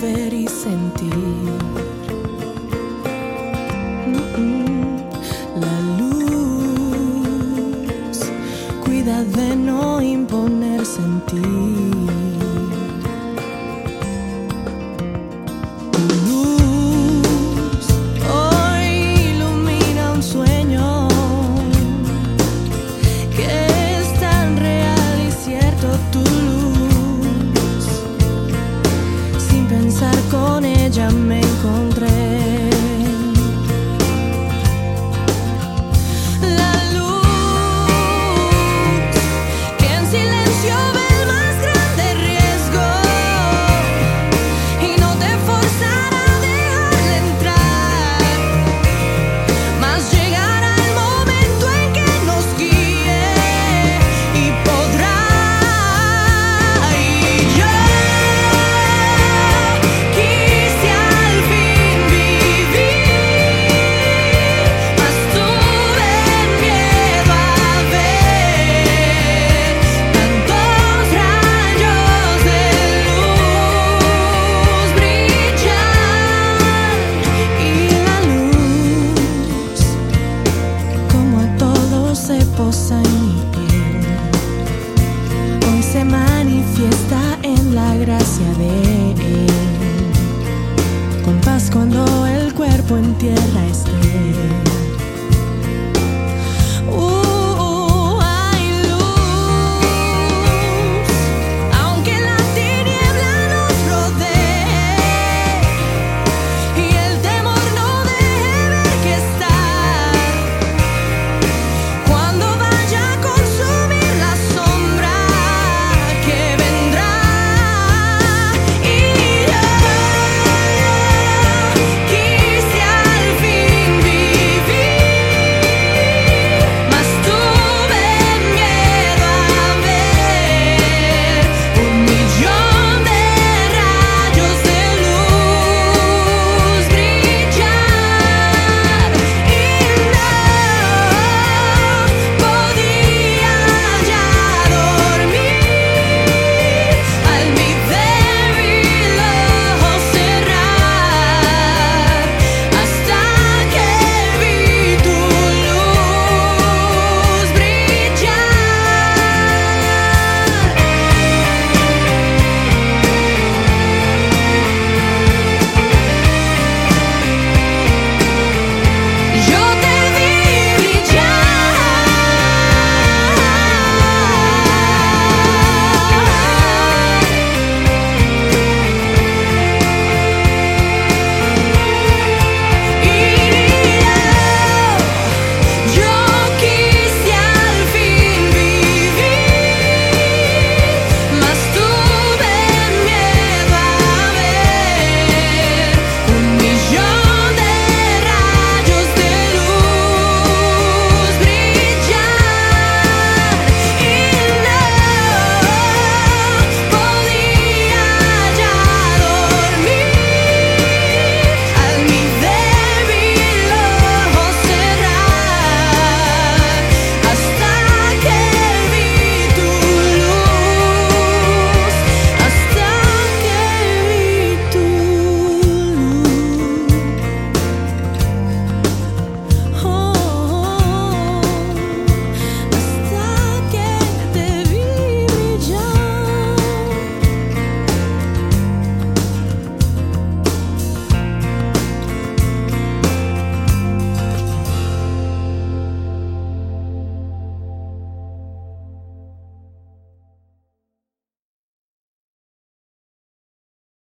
ver y sentir. manifiesta en la gracia de Él, con paz cuando el cuerpo en tierra esté.